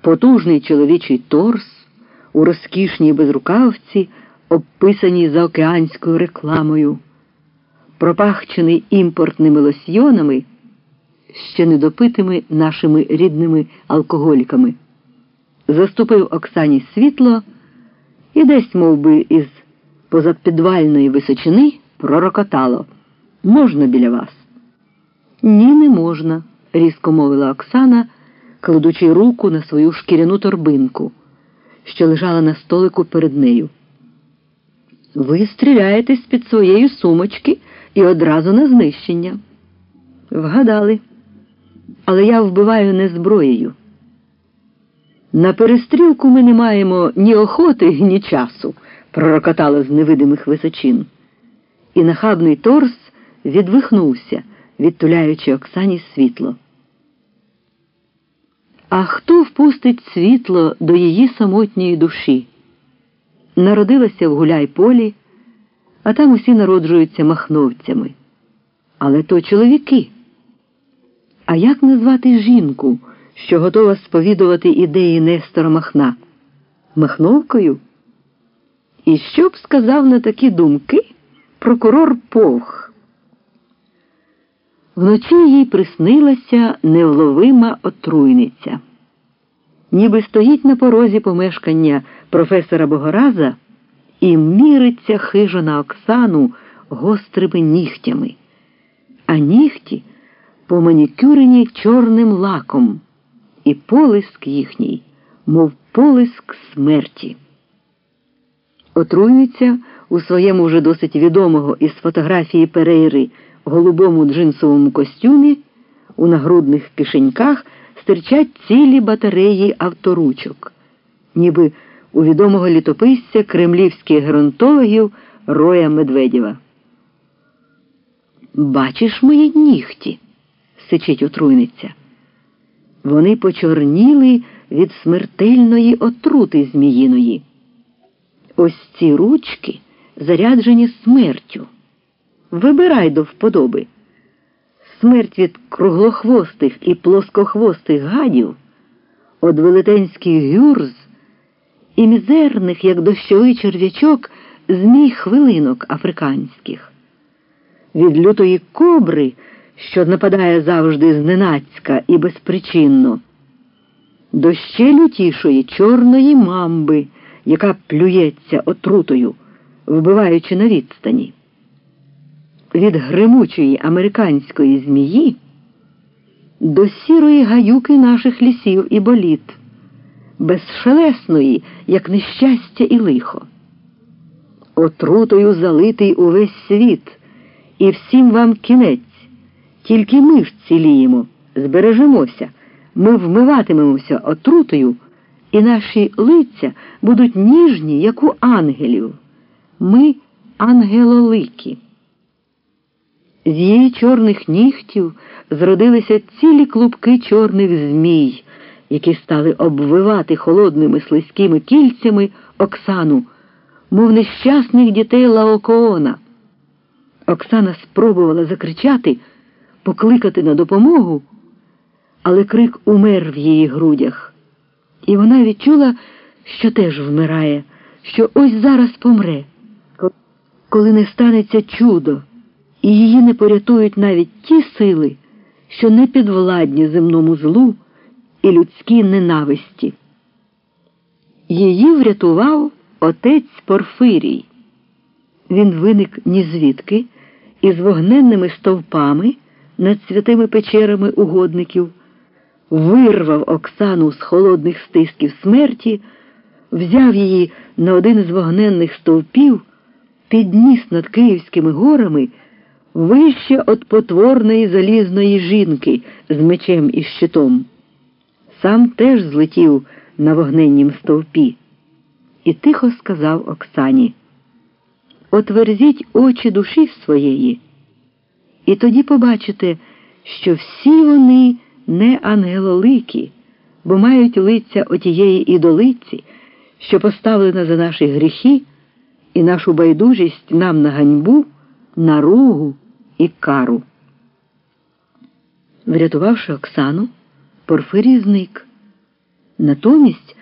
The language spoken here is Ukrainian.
потужний чоловічий торс у розкішній безрукавці, обписаній заокеанською рекламою, пропахчений імпортними лосьйонами, ще недопитими нашими рідними алкоголіками. Заступив Оксані світло і десь, мов би, із позапідвальної височини пророкотало. Можна біля вас? Ні, не можна, різко мовила Оксана, кладучи руку на свою шкіряну торбинку, що лежала на столику перед нею. Ви стріляєте з-під своєї сумочки і одразу на знищення. Вгадали. Але я вбиваю не зброєю. На перестрілку ми не маємо ні охоти, ні часу, пророкотало з невидимих височин. І нахабний торс відвихнувся, відтуляючи Оксані світло. А хто впустить світло до її самотньої душі? Народилася в гуляй-полі, а там усі народжуються махновцями. Але то чоловіки. А як назвати жінку, що готова сповідувати ідеї Нестора Махна? Махновкою? І що б сказав на такі думки прокурор Повх? Вночі їй приснилася невловима отруйниця. Ніби стоїть на порозі помешкання професора Богораза і міриться хижо на Оксану гострими нігтями, а нігті поманікюрені чорним лаком, і полиск їхній, мов полиск смерті. Отруйниця у своєму вже досить відомого із фотографії Перейри голубому джинсовому костюмі у нагрудних кишеньках стирчать цілі батареї авторучок, ніби у відомого літописця кремлівських геронтологів Роя Медведєва. Бачиш мої нігті, сичить отруйниця. Вони почорніли від смертельної отрути зміїної. Ось ці ручки заряджені смертю. Вибирай до вподоби. Смерть від круглохвостих і плоскохвостих гадів, од велетенських гюрз і мізерних, як дощовий черв'ячок, змій хвилинок африканських, від лютої кобри, що нападає завжди зненацька і безпричинно, до ще лютішої чорної мамби, яка плюється отрутою, вбиваючи на відстані від гримучої американської змії до сірої гаюки наших лісів і боліт, безшелесної, як нещастя і лихо. Отрутою залитий увесь світ, і всім вам кінець, тільки ми вціліємо, збережемося, ми вмиватимемося отрутою, і наші лиця будуть ніжні, як у ангелів. Ми ангелоликі. З її чорних нігтів зродилися цілі клубки чорних змій, які стали обвивати холодними слизькими кільцями Оксану, мов нещасних дітей Лаокоона. Оксана спробувала закричати, покликати на допомогу, але крик умер в її грудях, і вона відчула, що теж вмирає, що ось зараз помре, коли не станеться чудо і її не порятують навіть ті сили, що не підвладні земному злу і людській ненависті. Її врятував отець Порфирій. Він виник ні звідки із вогненними стовпами над святими печерами угодників, вирвав Оксану з холодних стисків смерті, взяв її на один з вогненних стовпів, підніс над Київськими горами вище от потворної залізної жінки з мечем і щитом. Сам теж злетів на вогненнім стовпі і тихо сказав Оксані Отверзіть очі душі своєї, і тоді побачите, що всі вони не ангелолики, бо мають лиця отієї ідолиці, що поставлена за наші гріхи і нашу байдужість нам на ганьбу, на ругу і кару. Врятувавши Оксану, Порфирій зник. Натомість